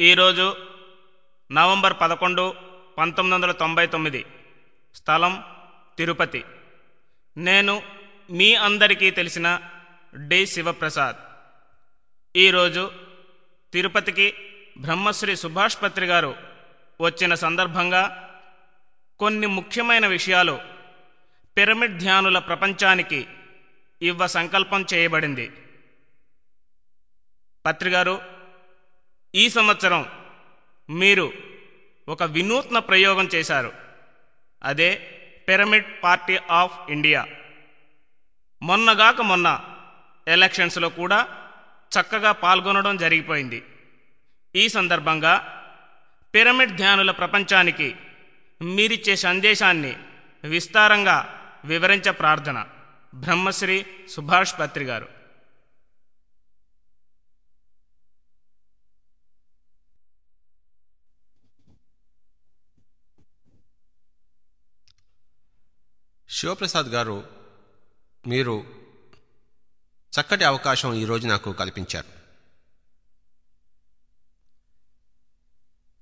ఈరోజు నవంబర్ పదకొండు పంతొమ్మిది వందల తొంభై తొమ్మిది. స్థలం తిరుపతి. నేను మీ అందరికీ తెలిసిన డి. శివప్రసాద్. ఈరోజు తిరుపతికి బ్రహ్మశ్రీ సుభాష్ పత్రి గారు వచ్చిన సందర్భంగా కొన్ని ముఖ్యమైన విషయాలు పిరమిడ్ ధ్యానుల ప్రపంచానికి ఇవ్వ సంకల్పం చేయబడింది. పత్రిగారు ఈ సంవత్సరం మీరు ఒక వినూత్న ప్రయోగం చేశారు. అదే పిరమిడ్ పార్టీ ఆఫ్ ఇండియా. మొన్నగాక మొన్న ఎలక్షన్స్లో కూడా చక్కగా పాల్గొనడం జరిగిపోయింది. ఈ సందర్భంగా పిరమిడ్ ధ్యానుల ప్రపంచానికి మీరిచ్చే సందేశాన్ని విస్తారంగా వివరించ ప్రార్థన. బ్రహ్మశ్రీ సుభాష్ పత్రి గారు శివప్రసాద్ గారు మీరు చక్కటి అవకాశం ఈరోజు నాకు కల్పించారు.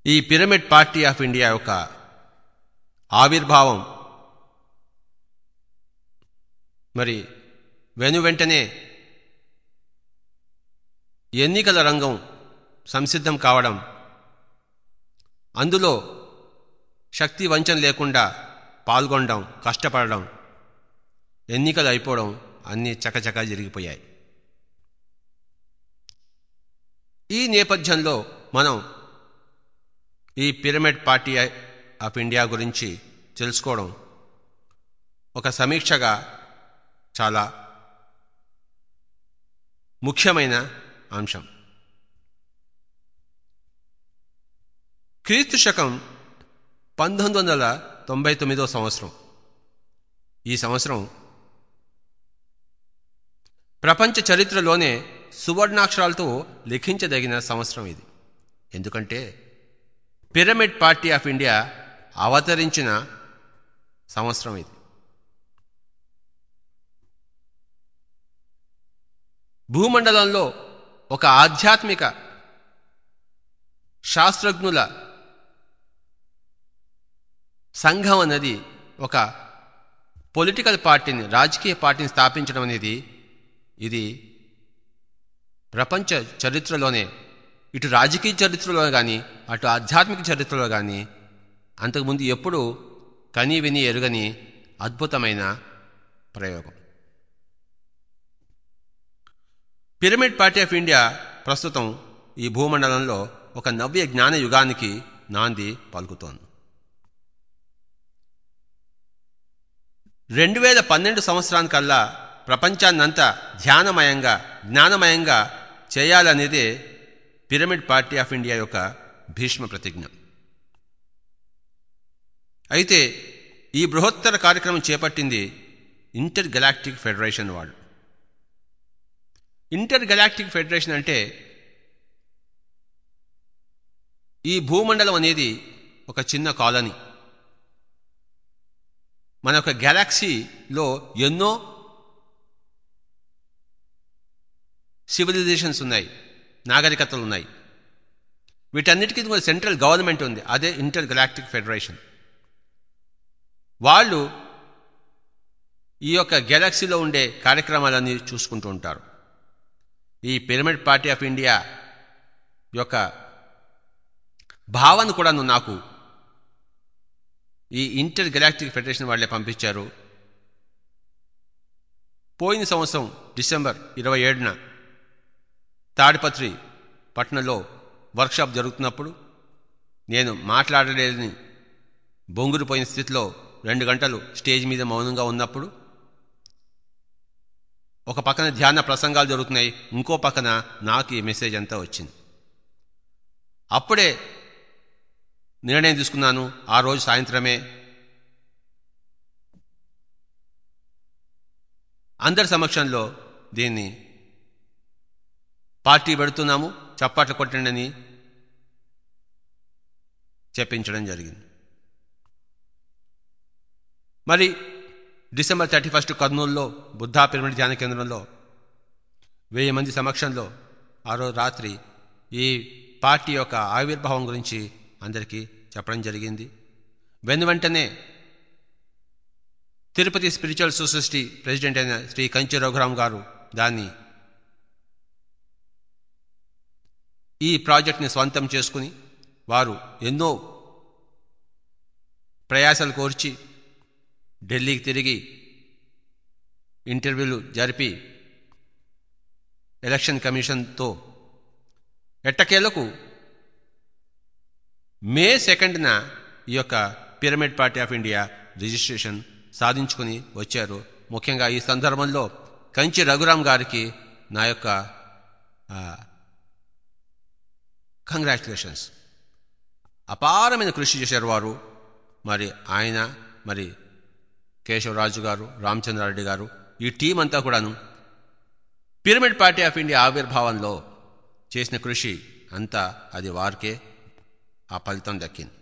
ఈ పిరమిడ్ పార్టీ ఆఫ్ ఇండియా యొక్క ఆవిర్భావం మరి వెను వెంటనే ఎన్నికల రంగం సంసిద్ధం కావడం అందులో శక్తి వంచన లేకుండా పాల్గొనడం కష్టపడడం ఎన్నికలు అయిపోవడం అన్నీ చకచకా జరిగిపోయాయి. ఈ నేపథ్యంలో మనం ఈ పిరమిడ్ పార్టీ ఆఫ్ ఇండియా గురించి తెలుసుకోవడం ఒక సమీక్షగా చాలా ముఖ్యమైన అంశం. క్రీస్తు శకం పంతొమ్మిది వందల తొంభై తొమ్మిదో సంవత్సరం. ఈ సంవత్సరం ప్రపంచ చరిత్రలోనే సువర్ణాక్షరాలతో లిఖించదగిన సంవత్సరం ఇది. ఎందుకంటే పిరమిడ్ పార్టీ ఆఫ్ ఇండియా అవతరించిన సంవత్సరం ఇది. భూమండలంలో ఒక ఆధ్యాత్మిక శాస్త్రజ్ఞుల సంఘం అనేది ఒక పొలిటికల్ పార్టీని రాజకీయ పార్టీని స్థాపించడం అనేది ఇది ప్రపంచ చరిత్రలోనే ఇటు రాజకీయ చరిత్రలో కానీ అటు ఆధ్యాత్మిక చరిత్రలో కానీ అంతకుముందు ఎప్పుడూ కని విని ఎరుగని అద్భుతమైన ప్రయోగం. పిరమిడ్ పార్టీ ఆఫ్ ఇండియా ప్రస్తుతం ఈ భూమండలంలో ఒక నవ్య జ్ఞాన యుగానికి నాంది పలుకుతోంది. రెండు వేల పన్నెండు సంవత్సరానికల్లా ప్రపంచాన్నంతా ధ్యానమయంగా జ్ఞానమయంగా చేయాలనేదే పిరమిడ్ పార్టీ ఆఫ్ ఇండియా యొక్క భీష్మ ప్రతిజ్ఞ. అయితే ఈ బృహత్తర కార్యక్రమం చేపట్టింది ఇంటర్ గెలాక్టిక్ ఫెడరేషన్ వాళ్ళు. ఇంటర్ గెలాక్టిక్ ఫెడరేషన్ అంటే ఈ భూమండలం అనేది ఒక చిన్న కాలనీ. మన యొక్క గెలాక్సీలో ఎన్నో సివిలైజేషన్స్ ఉన్నాయి నాగరికతలు ఉన్నాయి. వీటన్నిటికీ కూడా సెంట్రల్ గవర్నమెంట్ ఉంది అదే ఇంటర్ గెలాక్టిక్ ఫెడరేషన్ వాళ్ళు ఈ యొక్క గెలాక్సీలో ఉండే కార్యక్రమాలన్నీ చూసుకుంటూ ఉంటారు. ఈ పిరమిడ్ పార్టీ ఆఫ్ ఇండియా యొక్క భావన కూడాను నాకు ఈ ఇంటర్ గెలాక్టిక్ ఫెడరేషన్ వాళ్ళే పంపించారు. పోయిన సంవత్సరం డిసెంబర్ ఇరవై ఏడున తాడిపత్రి పట్టణంలో వర్క్షాప్ జరుగుతున్నప్పుడు నేను మాట్లాడలేదని బొంగురుపోయిన స్థితిలో రెండు గంటలు స్టేజ్ మీద మౌనంగా ఉన్నప్పుడు ఒక పక్కన ధ్యాన ప్రసంగాలు జరుగుతున్నాయి ఇంకో పక్కన నాకు ఈ మెసేజ్ అంతా వచ్చింది. అప్పుడే నిర్ణయం తీసుకున్నాను. ఆ రోజు సాయంత్రమే. అందరి సమక్షంలో దీన్ని పార్టీ పెడుతున్నాము. చప్పట్లు కొట్టండి అని చెప్పించడం జరిగింది. మరి డిసెంబర్ థర్టీ ఫస్ట్ కర్నూలులో బుద్ధా పిరమిడ్ ధ్యాన కేంద్రంలో వెయ్యి మంది సమక్షంలో ఆ రోజు రాత్రి ఈ పార్టీ యొక్క ఆవిర్భావం గురించి అందరికీ చెప్పడం జరిగింది. వెను వెంటనే తిరుపతి స్పిరిచువల్ సొసైటీ ప్రెసిడెంట్ అయిన శ్రీ కంచి రఘురామ్ గారు దాన్ని ఈ ప్రాజెక్ట్ని స్వంతం చేసుకుని వారు ఎన్నో ప్రయాసాలు కోర్చి ఢిల్లీకి తిరిగి ఇంటర్వ్యూలు జరిపి ఎలక్షన్ కమిషన్తో ఎట్టకేలకు మే సెకండ్న ఈ యొక్క Pyramid Party of India registration సాధించుకుని వచ్చారు. ముఖ్యంగా ఈ సందర్భంలో కంచి రఘురామ్ గారికి నా యొక్క కంగ్రాచులేషన్స్ అపారమైన కృషి చేశారు వారు. మరి ఆయన మరి కేశవరాజు గారు రామచంద్రారెడ్డి గారు ఈ టీం అంతా కూడాను పిరమిడ్ పార్టీ ఆఫ్ ఇండియా ఆవిర్భావంలో చేసిన కృషి అంతా అది వారికే. ఆ ఫలితం దక్కింది.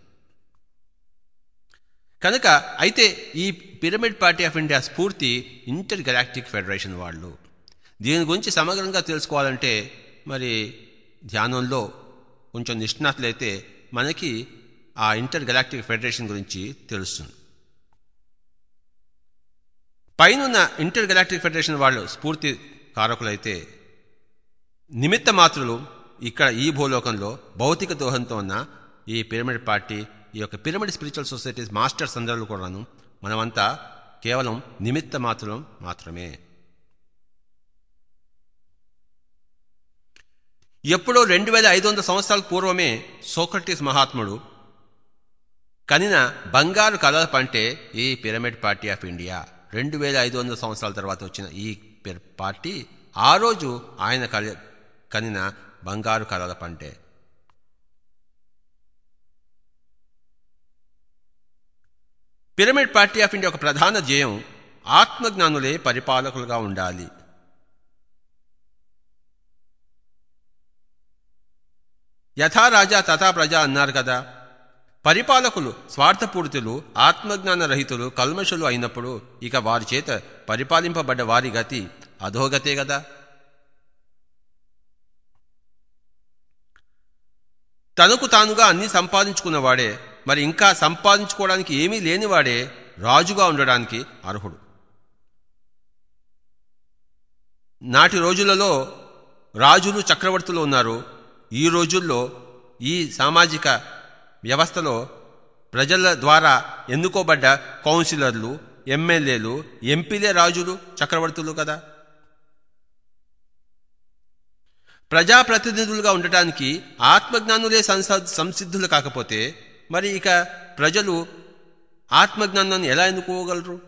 కనుక అయితే ఈ పిరమిడ్ పార్టీ ఆఫ్ ఇండియా స్ఫూర్తి ఇంటర్ గెలాక్టిక్ ఫెడరేషన్ వాళ్ళు. దీని గురించి సమగ్రంగా తెలుసుకోవాలంటే మరి ధ్యానంలో కొంచెం నిష్ణాతులైతే మనకి ఆ ఇంటర్ గెలాక్టిక్ ఫెడరేషన్ గురించి తెలుస్తుంది. పైన ఇంటర్ గెలాక్టిక్ ఫెడరేషన్ వాళ్ళు స్ఫూర్తి కారకులైతే నిమిత్త మాత్రులు ఇక్కడ ఈ భూలోకంలో భౌతిక దోహంతో ఉన్న ఈ పిరమిడ్ పార్టీ ఈ యొక్క పిరమిడ్ స్పిరిచువల్ సొసైటీస్ మాస్టర్స్ అందరూ కూడాను మనమంతా కేవలం నిమిత్త మాత్రం మాత్రమే. ఎప్పుడో రెండు వేల ఐదు వందల సంవత్సరాల పూర్వమే సోక్రటీస్ మహాత్ముడు కనిన బంగారు కళల పంటే ఈ పిరమిడ్ పార్టీ ఆఫ్ ఇండియా. రెండు వేల ఐదు వందల సంవత్సరాల తర్వాత వచ్చిన ఈ పార్టీ ఆ రోజు ఆయన కలి కనిన బంగారు కలల పంటే. పిరమిడ్ పార్టీ ఆఫ్ ఇండియా ఒక ప్రధాన ధ్యేయం ఆత్మజ్ఞానులే పరిపాలకులుగా ఉండాలి. యథా రాజా తథా ప్రజ అన్నారు కదా. పరిపాలకులు స్వార్థపూరితులు ఆత్మజ్ఞాన రహితులు కల్మషులు అయినప్పుడు ఇక వారి చేత పరిపాలింపబడ్డ వారి గతి అధోగతే కదా. తనకు తానుగా అన్ని సంపాదించుకున్నవాడే మరి ఇంకా సంపాదించుకోవడానికి ఏమీ లేనివాడే రాజుగా ఉండడానికి అర్హుడు. నాటి రోజులలో రాజులు చక్రవర్తులు ఉన్నారు. ఈ రోజుల్లో ఈ సామాజిక వ్యవస్థలో ప్రజల ద్వారా ఎన్నుకోబడ్డ కౌన్సిలర్లు ఎమ్మెల్యేలు ఎంపీలే రాజులు చక్రవర్తులు కదా. ప్రజాప్రతినిధులుగా ఉండటానికి ఆత్మజ్ఞానులే సంసిద్ధులు కాకపోతే మరి ఇక ప్రజలు ఆత్మజ్ఞానాన్ని ఎలా ఎన్నుకోగలరు?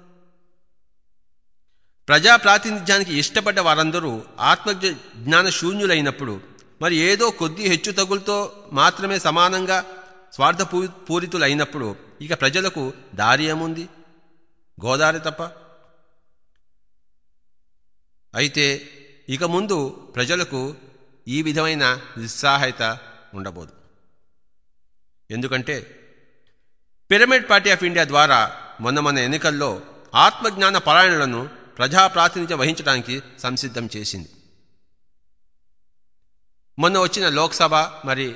ప్రజా ప్రాతినిధ్యానికి ఇష్టపడ్డ వారందరూ ఆత్మజ్ఞాన శూన్యులైనప్పుడు మరి ఏదో కొద్ది హెచ్చు తగులతో మాత్రమే సమానంగా స్వార్థపూ పూరితులైనప్పుడు ఇక ప్రజలకు దారి ఏముంది? గోదారి తప్ప. అయితే ఇక ముందు ప్రజలకు ఈ విధమైన నిస్సహాయత ఉండబోదు. ఎందుకంటే పిరమిడ్ పార్టీ ఆఫ్ ఇండియా ద్వారా మొన్న మన ఎన్నికల్లో ఆత్మజ్ఞాన పరాయణులను ప్రజాప్రాతినిధ్యం వహించడానికి సంసిద్ధం చేసింది. మొన్న వచ్చిన లోక్సభ మరి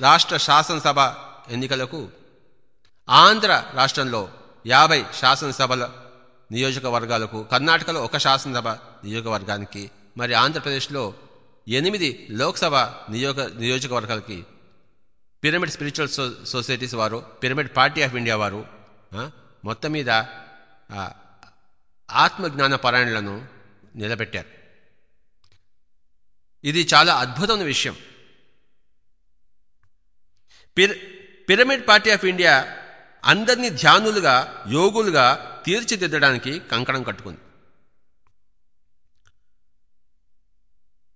రాష్ట్ర శాసనసభ ఎన్నికలకు ఆంధ్ర రాష్ట్రంలో యాభై శాసనసభల నియోజకవర్గాలకు కర్ణాటకలో ఒక శాసనసభ నియోజకవర్గానికి మరి ఆంధ్రప్రదేశ్లో ఎనిమిది లోక్సభ నియోజక నియోజకవర్గాలకి పిరమిడ్ స్పిరిచువల్ సో సొసైటీస్ వారు పిరమిడ్ పార్టీ ఆఫ్ ఇండియా వారు మొత్తం మీద ఆత్మజ్ఞాన పరాయణలను నిలబెట్టారు. ఇది చాలా అద్భుతమైన విషయం. పిర పిరమిడ్ పార్టీ ఆఫ్ ఇండియా అందరినీ ధ్యానులుగా యోగులుగా తీర్చిదిద్దడానికి కంకణం కట్టుకుంది.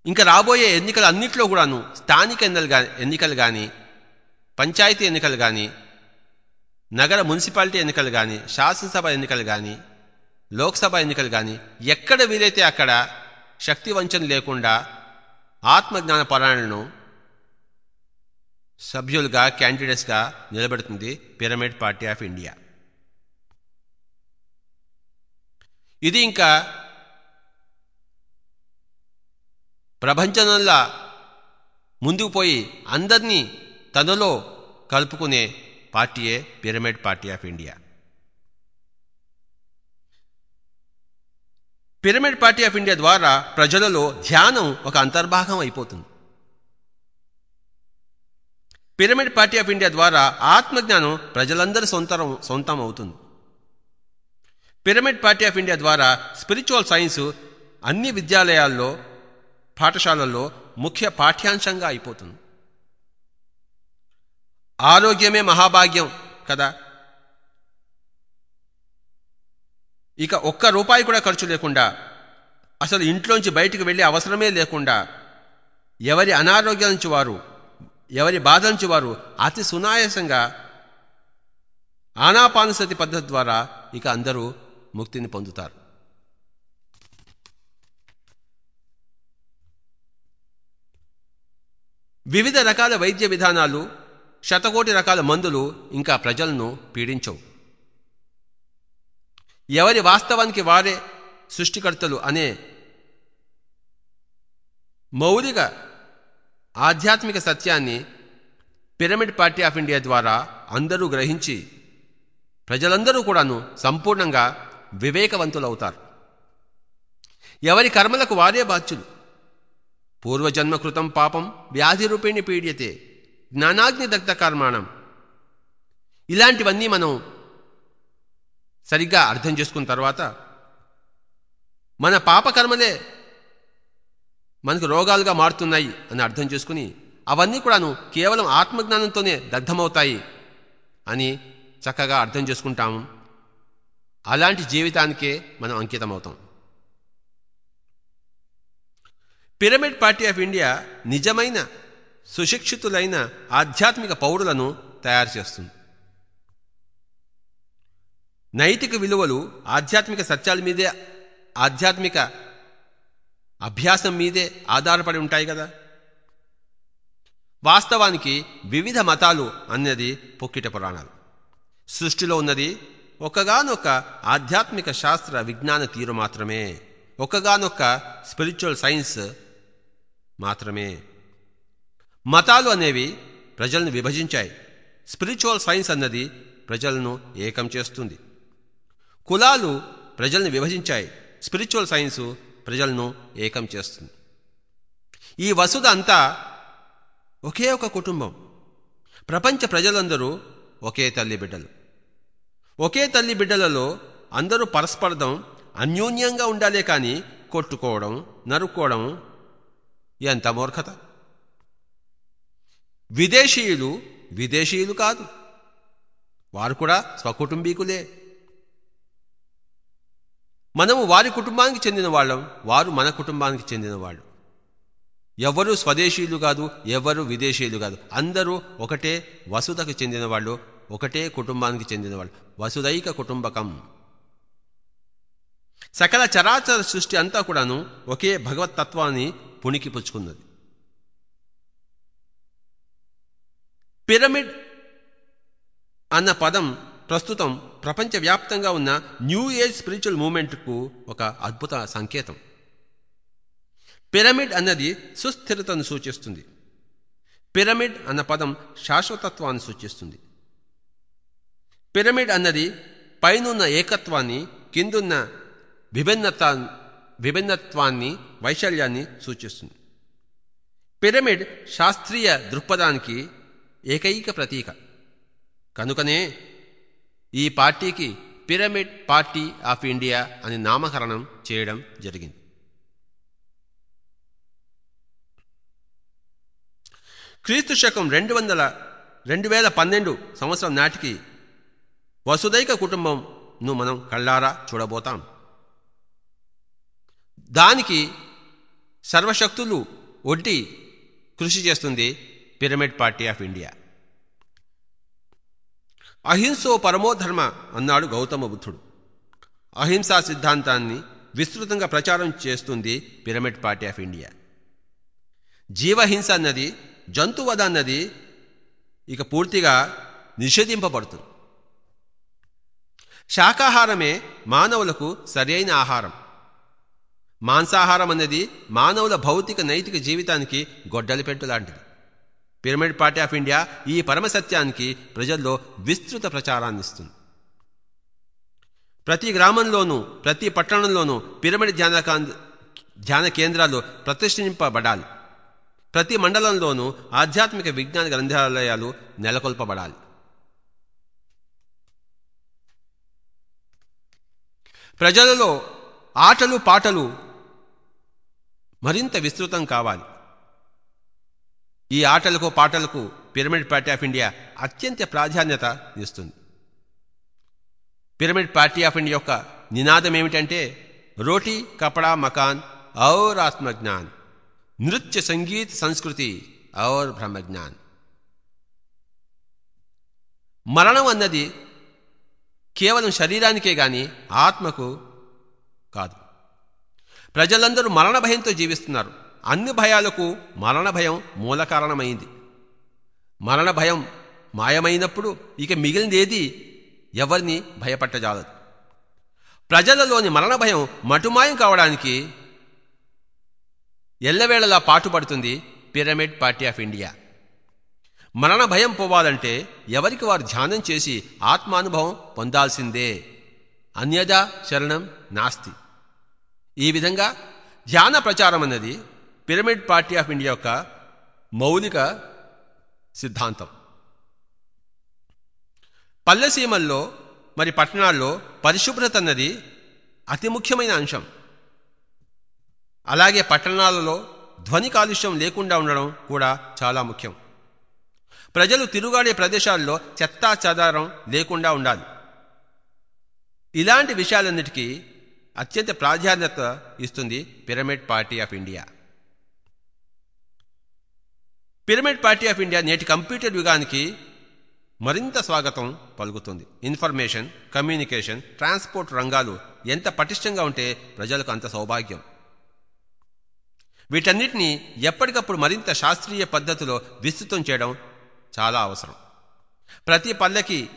ఇంకా రాబోయే ఎన్నికలు అన్నింటిలో కూడాను స్థానిక ఎన్నికలు ఎన్నికలు కానీ పంచాయతీ ఎన్నికలు కానీ నగర మున్సిపాలిటీ ఎన్నికలు కానీ శాసనసభ ఎన్నికలు కానీ లోక్సభ ఎన్నికలు కానీ ఎక్కడ వీలైతే అక్కడ శక్తి వంచన లేకుండా ఆత్మజ్ఞాన పరాయణను సభ్యులుగా క్యాండిడేట్స్గా నిలబెడుతుంది పిరమిడ్ పార్టీ ఆఫ్ ఇండియా. ఇది ఇంకా ప్రపంచంలో ముందుకు పోయి అందరినీ తనలో కలుపుకునే పార్టీయే Pyramid Party of India. Pyramid Party of India ద్వారా ప్రజలలో ధ్యానం ఒక అంతర్భాగం అయిపోతుంది. పిరమిడ్ పార్టీ ఆఫ్ ఇండియా ద్వారా ఆత్మజ్ఞానం ప్రజలందరి సొంతరం సొంతం అవుతుంది. పిరమిడ్ పార్టీ ఆఫ్ ఇండియా ద్వారా స్పిరిచువల్ సైన్స్ అన్ని విద్యాలయాల్లో పాఠశాలల్లో ముఖ్య పాఠ్యాంశంగా అయిపోతుంది. ఆరోగ్యమే మహాభాగ్యం కదా? ఇక ఒక్క రూపాయి కూడా ఖర్చు లేకుండా అసలు ఇంట్లోంచి బయటికి వెళ్ళే అవసరమే లేకుండా ఎవరి అనారోగ్యం నుంచి వారు ఎవరి బాధ నుంచి వారు అతి సునాయాసంగా ఆనాపానుసతి పద్ధతి ద్వారా ఇక అందరూ ముక్తిని పొందుతారు. వివిధ రకాల వైద్య విధానాలు శతకోటి రకాల మందులు ఇంకా ప్రజలను పీడించవు. ఎవరి వాస్తవానికి వారే సృష్టికర్తలు అనే మౌలిక ఆధ్యాత్మిక సత్యాన్ని పిరమిడ్ పార్టీ ఆఫ్ ఇండియా ద్వారా అందరూ గ్రహించి ప్రజలందరూ కూడాను సంపూర్ణంగా వివేకవంతులవుతారు. ఎవరి కర్మలకు వారే బాధ్యులు? పూర్వజన్మ కృతం పాపం వ్యాధి రూపేణి పీడ్యతే జ్ఞానాగ్ని దగ్ధ కర్మాణం. ఇలాంటివన్నీ మనం సరిగ్గా అర్థం చేసుకున్న తర్వాత మన పాపకర్మలే మనకు రోగాలుగా మారుతున్నాయి అని అర్థం చేసుకుని అవన్నీ కూడాను కేవలం ఆత్మజ్ఞానంతోనే దగ్ధమవుతాయి అని చక్కగా అర్థం చేసుకుంటాము. అలాంటి జీవితానికే మనం అంకితమవుతాం. పిరమిడ్ పార్టీ ఆఫ్ ఇండియా నిజమైన సుశిక్షితులైన ఆధ్యాత్మిక పౌరులను తయారు చేస్తుంది. నైతిక విలువలు ఆధ్యాత్మిక సత్యాల మీదే ఆధ్యాత్మిక అభ్యాసం మీదే ఆధారపడి ఉంటాయి కదా. వాస్తవానికి వివిధ మతాలు అన్నది పొక్కిట పురాణాలు. సృష్టిలో ఉన్నది ఒకగానొక ఆధ్యాత్మిక శాస్త్ర విజ్ఞాన తీరు మాత్రమే. ఒకగానొక్క స్పిరిచువల్ సైన్స్ మాత్రమే. మతాలు అనేవి ప్రజలను విభజించాయి. స్పిరిచువల్ సైన్స్ అన్నది ప్రజలను ఏకం చేస్తుంది. కులాలు ప్రజల్ని విభజించాయి. స్పిరిచువల్ సైన్సు ప్రజలను ఏకం చేస్తుంది. ఈ వసుధ అంతా ఒకే ఒక కుటుంబం. ప్రపంచ ప్రజలందరూ ఒకే తల్లి బిడ్డలు. ఒకే తల్లి బిడ్డలలో అందరూ పరస్పరదం అన్యోన్యంగా ఉండాలే కానీ కొట్టుకోవడం నరుక్కోవడం ఎంత మూర్ఖత! విదేశీయులు విదేశీయులు కాదు. వారు కూడా స్వకుటుంబీకులే. మనము వారి కుటుంబానికి చెందిన వాళ్ళం వారు మన కుటుంబానికి చెందిన వాళ్ళు. ఎవరు స్వదేశీయులు కాదు ఎవరు విదేశీయులు కాదు. అందరూ ఒకటే వసుధకు చెందిన వాళ్ళు ఒకటే కుటుంబానికి చెందిన వాళ్ళు. వసుదైక కుటుంబకం. సకల చరాచర సృష్టి అంతా కూడాను ఒకే భగవతత్వాన్ని పుణికి పిరమిడ్ అన్న పదం ప్రస్తుతం ప్రపంచవ్యాప్తంగా ఉన్న న్యూ ఏజ్ స్పిరిచువల్ మూమెంట్కు ఒక అద్భుత సంకేతం. పిరమిడ్ అన్నది సుస్థిరతను సూచిస్తుంది. పిరమిడ్ అన్న పదం శాశ్వతత్వాన్ని సూచిస్తుంది. పిరమిడ్ అన్నది పైనున్న ఏకత్వాన్ని కిందున్న విభిన్నత విభిన్నత్వాన్ని వైశల్యాన్ని సూచిస్తుంది. పిరమిడ్ శాస్త్రీయ దృక్పథానికి ఏకైక ప్రతీక. కనుకనే ఈ పార్టీకి పిరమిడ్ పార్టీ ఆఫ్ ఇండియా అని నామకరణం చేయడం జరిగింది. క్రీస్తు శకం రెండు వందల రెండు వేల పన్నెండు సంవత్సరం నాటికి వసుదైక కుటుంబంను మనం కళ్ళారా చూడబోతాం. దానికి సర్వశక్తులు ఒడ్డి కృషి చేస్తుంది పిరమిడ్ పార్టీ ఆఫ్ ఇండియా. అహింసో పరమోధర్మ అన్నాడు గౌతమ బుద్ధుడు. అహింసా సిద్ధాంతాన్ని విస్తృతంగా ప్రచారం చేస్తుంది పిరమిడ్ పార్టీ ఆఫ్ ఇండియా. జీవహింస అన్నది జంతువధ అన్నది ఇక పూర్తిగా నిషేధింపబడుతుంది. శాకాహారమే మానవులకు సరైన ఆహారం. మాంసాహారం అన్నది మానవుల భౌతిక నైతిక జీవితానికి గొడ్డలి పెట్టు లాంటిది. పిరమిడ్ పార్టీ ఆఫ్ ఇండియా ఈ పరమసత్యానికి ప్రజల్లో విస్తృత ప్రచారాన్ని ఇస్తుంది ప్రతి గ్రామంలోనూ ప్రతి పట్టణంలోనూ పిరమిడ్ ధ్యాన ధ్యాన కేంద్రాలు ప్రతిష్ఠింపబడాలి. ప్రతి మండలంలోనూ ఆధ్యాత్మిక విజ్ఞాన గ్రంథాలయాలు నెలకొల్పబడాలి. ప్రజలలో ఆటలు పాటలు మరింత విస్తృతం కావాలి. ఈ ఆటలకు పాటలకు పిరమిడ్ పార్టీ ఆఫ్ ఇండియా అత్యంత ప్రాధాన్యత ఇస్తుంది. పిరమిడ్ పార్టీ ఆఫ్ ఇండియా యొక్క నినాదం ఏమిటంటే రోటీ కపడా మకాన్ ఔర్ ఆత్మజ్ఞాన్. నృత్య సంగీత్ సంస్కృతి ఔర్ బ్రహ్మజ్ఞాన్. మరణం అన్నది కేవలం శరీరానికే గాని ఆత్మకు కాదు. ప్రజలందరూ మరణ భయంతో జీవిస్తున్నారు. అన్ని భయాలకు మరణ భయం మూల కారణమైంది. మరణ భయం మాయమైనప్పుడు ఇక మిగిలిందేది ఎవరిని భయపట్టజాలదు. ప్రజలలోని మరణ భయం మటుమాయం కావడానికి ఎల్లవేళలా పాటుపడుతుంది పిరమిడ్ పార్టీ ఆఫ్ ఇండియా. మరణ భయం పోవాలంటే ఎవరికి వారు ధ్యానం చేసి ఆత్మానుభవం పొందాల్సిందే. అన్యదా శరణం నాస్తి. ఈ విధంగా ధ్యాన ప్రచారం అన్నది పిరమిడ్ పార్టీ ఆఫ్ ఇండియా యొక్క మౌలిక సిద్ధాంతం. పల్లెసీమల్లో మరి పట్టణాల్లో పరిశుభ్రత అన్నది అతి ముఖ్యమైన అంశం. అలాగే పట్టణాలలో ధ్వని కాలుష్యం లేకుండా ఉండడం కూడా చాలా ముఖ్యం. ప్రజలు తిరుగాడే ప్రదేశాల్లో చెత్తా చెదారం లేకుండా ఉండాలి. ఇలాంటి విషయాలన్నిటికీ అత్యంత ప్రాధాన్యత ఇస్తుంది Pyramid Party of India. Pyramid Party of India నేటి కంప్యూటర్ యుగానికి మరింత స్వాగతం పలుకుతుంది. ఇన్ఫర్మేషన్ కమ్యూనికేషన్ ట్రాన్స్పోర్ట్ రంగాలు ఎంత పటిష్టంగా ఉంటే ప్రజలకు అంత సౌభాగ్యం. వీటన్నిటినీ ఎప్పటికప్పుడు మరింత శాస్త్రీయ పద్ధతిలో విస్తృతం చేయడం చాలా అవసరం. ప్రతి పల్లెకి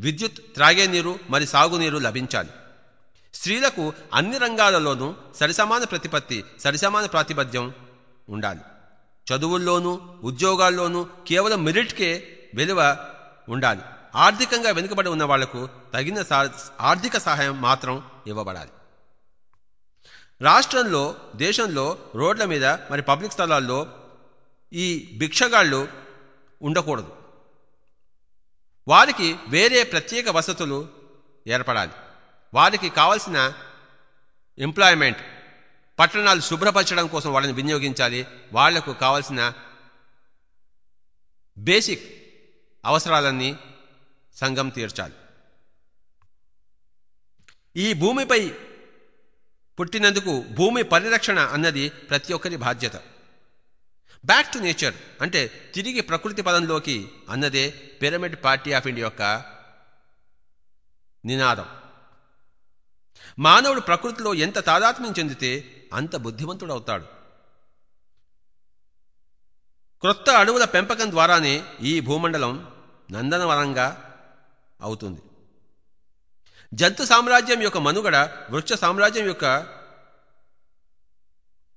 విద్యుత్ త్రాగే నీరు మరి సాగునీరు లభించాలి. స్త్రీలకు అన్ని రంగాలలోనూ సరిసమాన ప్రతిపత్తి సరిసమాన ప్రాతిపద్యం ఉండాలి. చదువుల్లోనూ ఉద్యోగాల్లోనూ కేవలం మెరిట్కే విలువ ఉండాలి. ఆర్థికంగా వెనుకబడి ఉన్న వాళ్ళకు తగిన సా- ఆర్థిక సహాయం మాత్రం ఇవ్వబడాలి. రాష్ట్రంలో దేశంలో రోడ్ల మీద మరి పబ్లిక్ స్థలాల్లో ఈ భిక్షగాళ్ళు ఉండకూడదు. వారికి వేరే ప్రత్యేక వసతులు ఏర్పడాలి. వారికి కావలసిన ఎంప్లాయ్మెంట్ పట్టణాలు శుభ్రపరచడం కోసం వాళ్ళని వినియోగించాలి. వాళ్ళకు కావలసిన బేసిక్ అవసరాలన్నీ సంఘం తీర్చాలి. ఈ భూమిపై పుట్టినందుకు భూమి పరిరక్షణ అన్నది ప్రతి ఒక్కరి బాధ్యత. బ్యాక్ టు నేచర్ అంటే తిరిగి ప్రకృతి పదంలోకి అన్నదే పిరమిడ్ పార్టీ ఆఫ్ ఇండియా యొక్క నినాదం. మానవుడు ప్రకృతిలో ఎంత తాదాత్మ్యం చెందితే అంత బుద్ధిమంతుడవుతాడు. క్రొత్త అడవుల పెంపకం ద్వారానే ఈ భూమండలం నందనవనంగా అవుతుంది. జంతు సామ్రాజ్యం యొక్క మనుగడ వృక్ష సామ్రాజ్యం యొక్క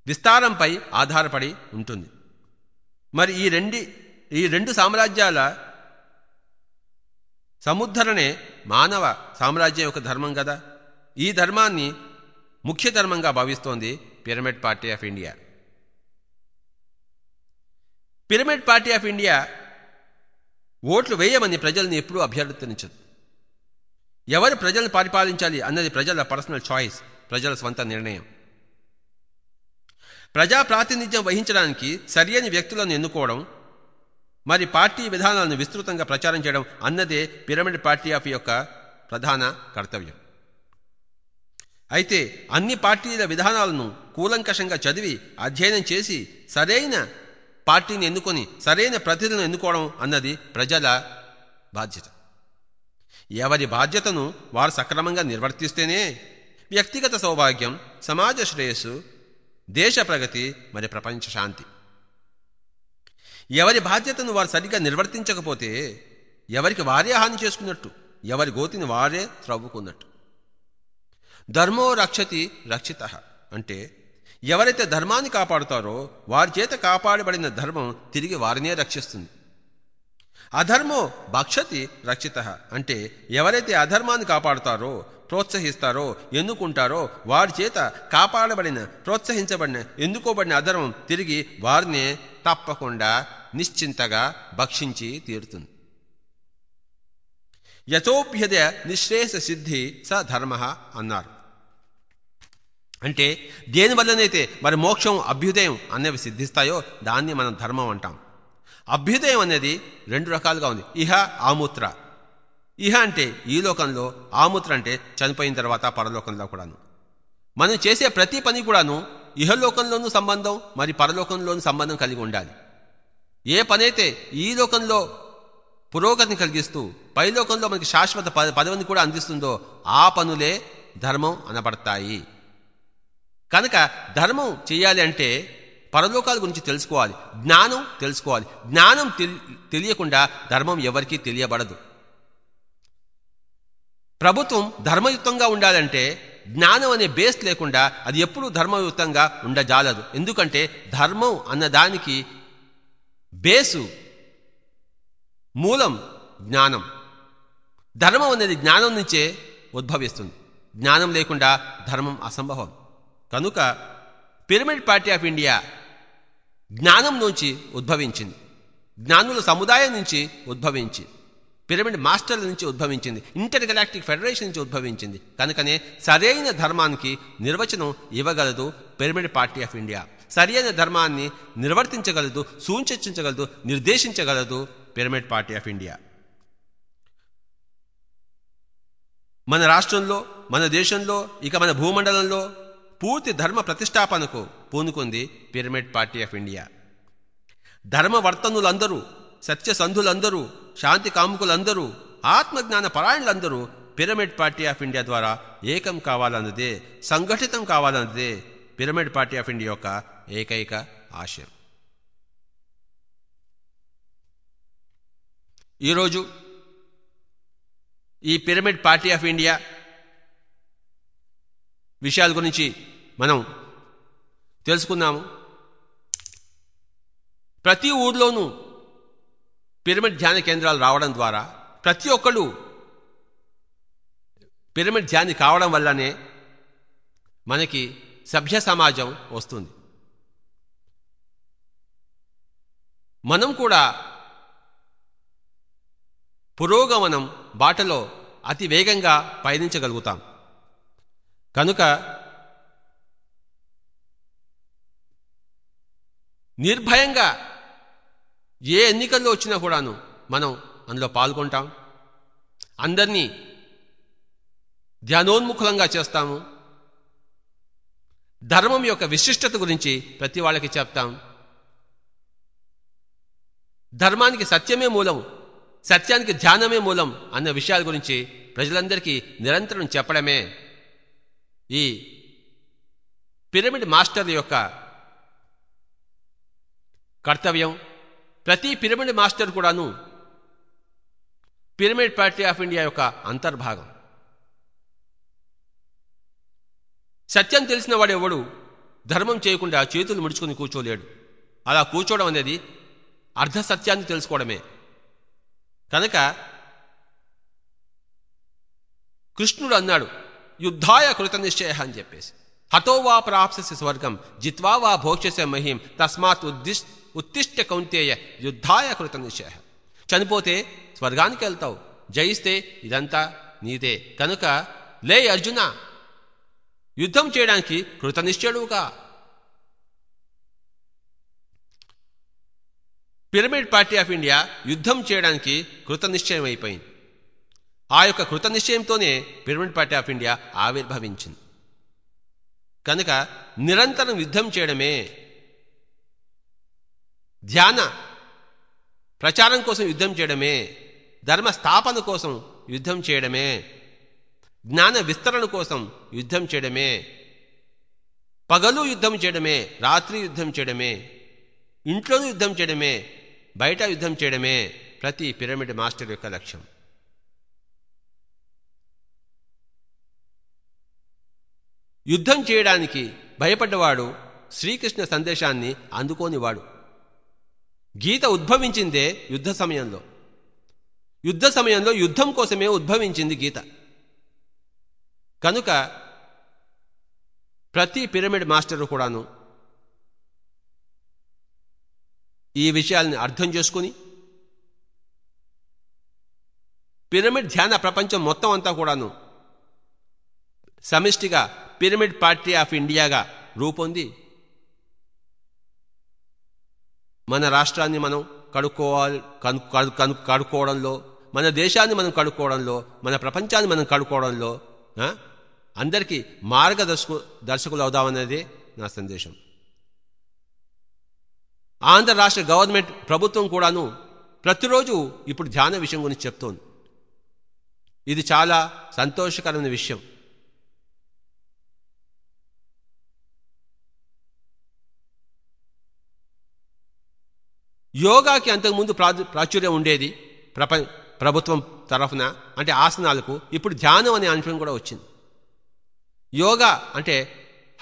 విస్తారంపై ఆధారపడి ఉంటుంది. మరి ఈ రెండి ఈ రెండు సామ్రాజ్యాల సముద్ధరణే మానవ సామ్రాజ్యం యొక్క ధర్మం కదా ఈ ధర్మాన్ని ముఖ్య ధర్మంగా భావిస్తోంది Pyramid Party of India. Pyramid Party of India ఓట్లు వేయమని ప్రజల్ని ఎప్పుడూ అభ్యర్థించదు. ఎవరు ప్రజలను పరిపాలించాలి అన్నది ప్రజల పర్సనల్ చాయిస్ ప్రజల స్వంత నిర్ణయం. ప్రజా ప్రాతినిధ్యం వహించడానికి సరియని వ్యక్తులను ఎన్నుకోవడం మరి పార్టీ విధానాలను విస్తృతంగా ప్రచారం చేయడం అన్నదే పిరమిడ్ పార్టీ ఆఫ్ యొక్క ప్రధాన కర్తవ్యం. అయితే అన్ని పార్టీల విధానాలను కూలంకషంగా చదివి అధ్యయనం చేసి సరైన పార్టీని ఎన్నుకొని సరైన ప్రతినిధులను ఎన్నుకోవడం అన్నది ప్రజల బాధ్యత. ఎవరి బాధ్యతను వారు సక్రమంగా నిర్వర్తిస్తేనే వ్యక్తిగత సౌభాగ్యం సమాజ శ్రేయస్సు దేశ ప్రగతి మరి ప్రపంచ శాంతి. ఎవరి బాధ్యతను వారు సరిగ్గా నిర్వర్తించకపోతే ఎవరికి వారే హాని చేసుకున్నట్టు ఎవరి గోతిని వారే త్రవ్వుకున్నట్టు. ధర్మో రక్షతి రక్షిత. అంటే ఎవరైతే ధర్మాన్ని కాపాడుతారో వారి చేత కాపాడబడిన ధర్మం తిరిగి వారినే రక్షిస్తుంది. అధర్మో భక్షతి రక్షిత. అంటే ఎవరైతే అధర్మాన్ని కాపాడుతారో ప్రోత్సహిస్తారో ఎన్నుకుంటారో వారి చేత కాపాడబడిన ప్రోత్సహించబడిన ఎన్నుకోబడిన అధర్మం తిరిగి వారినే తప్పకుండా నిశ్చింతగా భక్షించి తీరుతుంది. యథోప్యద నిశ్రేష సిద్ధి స ధర్మ అన్నారు. అంటే దేనివల్లనైతే మరి మోక్షం అభ్యుదయం అనేవి సిద్ధిస్తాయో దాన్ని మనం ధర్మం అంటాం. అభ్యుదయం అనేది రెండు రకాలుగా ఉంది. ఇహ ఆమూత్ర. ఇహ అంటే ఈ లోకంలో ఆమూత్ర అంటే చనిపోయిన తర్వాత పరలోకంలో కూడాను. మనం చేసే ప్రతి పని కూడాను ఇహలోకంలోనూ సంబంధం మరి పరలోకంలోనూ సంబంధం కలిగి ఉండాలి. ఏ పనైతే ఈ లోకంలో పురోగతిని కలిగిస్తూ పైలోకంలో మనకి శాశ్వత పదవిని కూడా అందిస్తుందో ఆ పనులే ధర్మం అనబడతాయి. కనుక ధర్మం చేయాలి అంటే పరలోకాల గురించి తెలుసుకోవాలి. జ్ఞానం తెలుసుకోవాలి. జ్ఞానం తెలియకుండా ధర్మం ఎవరికీ తెలియబడదు. ప్రభుత్వం ధర్మయుక్తంగా ఉండాలంటే జ్ఞానం అనే బేస్ లేకుండా అది ఎప్పుడూ ధర్మయుక్తంగా ఉండజాలదు. ఎందుకంటే ధర్మం అన్నదానికి బేసు మూలం జ్ఞానం. ధర్మం అనేది జ్ఞానం నుంచే ఉద్భవిస్తుంది. జ్ఞానం లేకుండా ధర్మం అసంభవం. కనుక పిరమిడ్ పార్టీ ఆఫ్ ఇండియా జ్ఞానం నుంచి ఉద్భవించింది. జ్ఞానుల సముదాయం నుంచి ఉద్భవించి పిరమిడ్ మాస్టర్ల నుంచి ఉద్భవించింది. ఇంటర్ గెలాక్టిక్ ఫెడరేషన్ నుంచి ఉద్భవించింది. కనుకనే సరైన ధర్మానికి నిర్వచనం ఇవ్వగలదు పిరమిడ్ పార్టీ ఆఫ్ ఇండియా. సరైన ధర్మాన్ని నిర్వర్తించగలదు సూచించగలదు నిర్దేశించగలదు పిరమిడ్ పార్టీ ఆఫ్ ఇండియా. మన రాష్ట్రంలో మన దేశంలో ఇక మన భూమండలంలో పూర్తి ధర్మ ప్రతిష్టాపనకు పూనుకుంది పిరమిడ్ పార్టీ ఆఫ్ ఇండియా. ధర్మవర్తనులందరూ సత్యసంధులందరూ శాంతి కాముకులందరూ ఆత్మజ్ఞాన పరాయణులందరూ పిరమిడ్ పార్టీ ఆఫ్ ఇండియా ద్వారా ఏకం కావాలన్నదే సంఘటితం కావాలన్నదే పిరమిడ్ పార్టీ ఆఫ్ ఇండియా యొక్క ఏకైక ఆశయం. ఈరోజు ఈ పిరమిడ్ పార్టీ ఆఫ్ ఇండియా విషయాల గురించి మనం తెలుసుకున్నాము ప్రతి ఊర్లోనూ పిరమిడ్ ధ్యాన కేంద్రాలు రావడం ద్వారా ప్రతి ఒక్కళ్ళు పిరమిడ్ ధ్యాని కావడం వల్లనే మనకి సభ్య సమాజం వస్తుంది. మనం కూడా పురోగమనం బాటలో అతి వేగంగా పయనించగలుగుతాం. కనుక నిర్భయంగా ఏ ఎన్నికల్లో వచ్చినా కూడాను మనం అందులో పాల్గొంటాం. అందరినీ ధ్యానోన్ముఖులంగా చేస్తాము. ధర్మం యొక్క విశిష్టత గురించి ప్రతి వాళ్ళకి చెప్తాం. ధర్మానికి సత్యమే మూలం సత్యానికి ధ్యానమే మూలం అన్న విషయాల గురించి ప్రజలందరికీ నిరంతరం చెప్పడమే. ఈ పిరమిడ్ మాస్టర్ యొక్క కర్తవ్యం ప్రతి పిరమిడ్ మాస్టర్ కూడాను పిరమిడ్ పార్టీ ఆఫ్ ఇండియా యొక్క అంతర్భాగం. సత్యం తెలిసిన వాడు ఎవడు ధర్మం చేయకుండా చేతులు ముడుచుకుని కూర్చోలేడు. అలా కూర్చోవడం అనేది అర్ధ సత్యాన్ని తెలుసుకోవడమే. కనుక కృష్ణుడు అన్నాడు యుద్ధాయ కృత నిశ్చయ అని చెప్పేసి. హతో వా ప్రాప్స్యసి స్వర్గం జిత్వా వా భోక్ష్యస మహిం తస్మాత్ ఉద్దిష్ ఉత్తిష్ట కౌంతేయ యుద్ధాయ కృత నిశ్చయ చనిపోతే స్వర్గానికి వెళ్తావు జయిస్తే ఇదంతా నీదే. కనుక లే అర్జున యుద్ధం చేయడానికి కృతనిశ్చయుడుగా పిరమిడ్ పార్టీ ఆఫ్ ఇండియా యుద్ధం చేయడానికి కృతనిశ్చయం అయిపోయింది ఆ యొక్క కృతనిశ్చయంతోనే పిరమిడ్ పార్టీ ఆఫ్ ఇండియా ఆవిర్భవించింది. కనుక నిరంతరం యుద్ధం చేయడమే ధ్యాన ప్రచారం కోసం యుద్ధం చేయడమే ధర్మ స్థాపన కోసం యుద్ధం చేయడమే జ్ఞాన విస్తరణ కోసం యుద్ధం చేయడమే పగలు యుద్ధం చేయడమే రాత్రి యుద్ధం చేయడమే ఇంట్లోనూ యుద్ధం చేయడమే బయట యుద్ధం చేయడమే ప్రతి పిరమిడ్ మాస్టర్ యొక్క లక్ష్యం. యుద్ధం చేయడానికి భయపడ్డవాడు శ్రీకృష్ణ సందేశాన్ని అందుకోనివాడు. గీత ఉద్భవించిందే యుద్ధ సమయంలో. యుద్ధ సమయంలో యుద్ధం కోసమే ఉద్భవించింది గీత. కనుక ప్రతి పిరమిడ్ మాస్టరు కూడాను ఈ విషయాల్ని అర్థం చేసుకుని పిరమిడ్ ధ్యాన ప్రపంచం మొత్తం అంతా కూడాను సమిష్టిగా పిరమిడ్ పార్టీ ఆఫ్ ఇండియాగా రూపొంది. మన రాష్ట్రాన్ని మనం కడుక్కోవాలి కను కను కను కడుక్కోవడంలో మన దేశాన్ని మనం కడుక్కోవడంలో మన ప్రపంచాన్ని మనం కడుక్కోవడంలో అందరికీ మార్గదర్శకు దర్శకులు అవుదామనేదే నా సందేశం. ఆంధ్ర రాష్ట్ర గవర్నమెంట్ ప్రభుత్వం కూడాను ప్రతిరోజు ఇప్పుడు ధ్యాన విషయం గురించి చెప్తోంది. ఇది చాలా సంతోషకరమైన విషయం. యోగాకి అంతకుముందు ప్రా- ప్రాచుర్యం ఉండేది ప్రప ప్రభుత్వం తరఫున అంటే ఆసనాలకు. ఇప్పుడు ధ్యానం అనే అంశం కూడా వచ్చింది. యోగా అంటే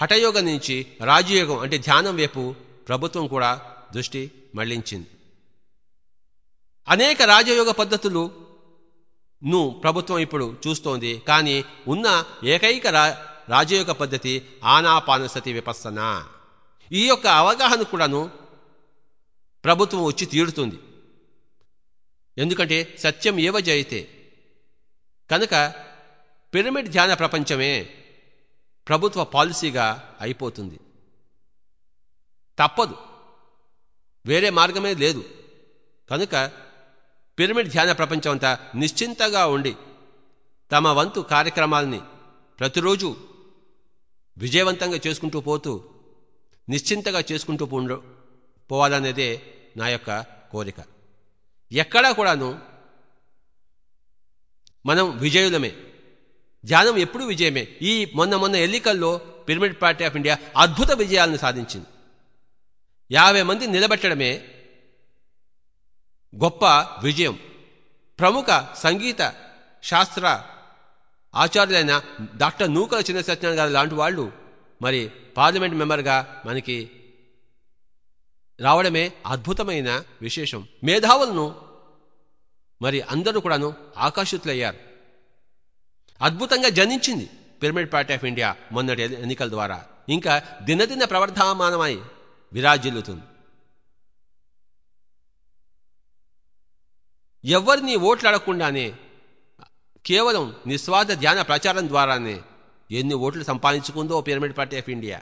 హఠయోగం నుంచి రాజయోగం అంటే ధ్యానం వైపు ప్రభుత్వం కూడా దృష్టి మళ్ళించింది. అనేక రాజయోగ పద్ధతులు ను ప్రభుత్వం ఇప్పుడు చూస్తోంది. కానీ ఉన్న ఏకైక రా రాజయోగ పద్ధతి ఆనాపానసతి విపస్సన. ఈ యొక్క అవగాహన కూడాను ప్రభుత్వం వచ్చి తీరుతుంది. ఎందుకంటే సత్యం ఏవ జయితే కనుక పిరమిడ్ ధ్యాన ప్రపంచమే ప్రభుత్వ పాలసీగా అయిపోతుంది. తప్పదు. వేరే మార్గమే లేదు. కనుక పిరమిడ్ ధ్యాన ప్రపంచం అంతా నిశ్చింతగా ఉండి తమ వంతు కార్యక్రమాల్ని ప్రతిరోజు విజయవంతంగా చేసుకుంటూ పోతూ నిశ్చింతగా చేసుకుంటూ పోవాలనేదే నా యొక్క కోరిక. ఎక్కడా కూడాను మనం విజయులమే. ధ్యానం ఎప్పుడూ విజయమే. ఈ మొన్న మొన్న ఎన్నికల్లో పిరమిడ్ పార్టీ ఆఫ్ ఇండియా అద్భుత విజయాలను సాధించింది. యాభై మంది నిలబెట్టడమే గొప్ప విజయం. ప్రముఖ సంగీత శాస్త్ర ఆచార్యులైన డాక్టర్ నూకల చిన్న సత్యనారాయణ గారు లాంటి వాళ్ళు మరి పార్లమెంట్ మెంబర్గా మనకి రావడమే అద్భుతమైన విశేషం. మేధావులను మరి అందరూ కూడాను ఆకర్షితులయ్యారు అద్భుతంగా జనించింది పిరమిడ్ పార్టీ ఆఫ్ ఇండియా మొన్నటి ఎన్నికల ద్వారా. ఇంకా దినదిన ప్రవర్ధమానమై విరాజిల్లుతుంది. ఎవరిని ఓట్లు అడగకుండానే కేవలం నిస్వార్థ ధ్యాన ప్రచారం ద్వారానే ఎన్ని ఓట్లు సంపాదించుకుందో పిరమిడ్ పార్టీ ఆఫ్ ఇండియా.